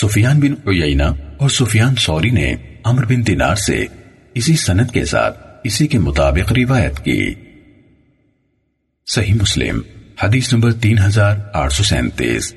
سفیان بن عیینہ اور سفیان سوری نے عمر بن دینار سے اسی سند کے ساتھ اسی کے مطابق روایت کی۔ صحیح مسلم، حدیث نمبر تین ہزار آٹھ سو سینتیس۔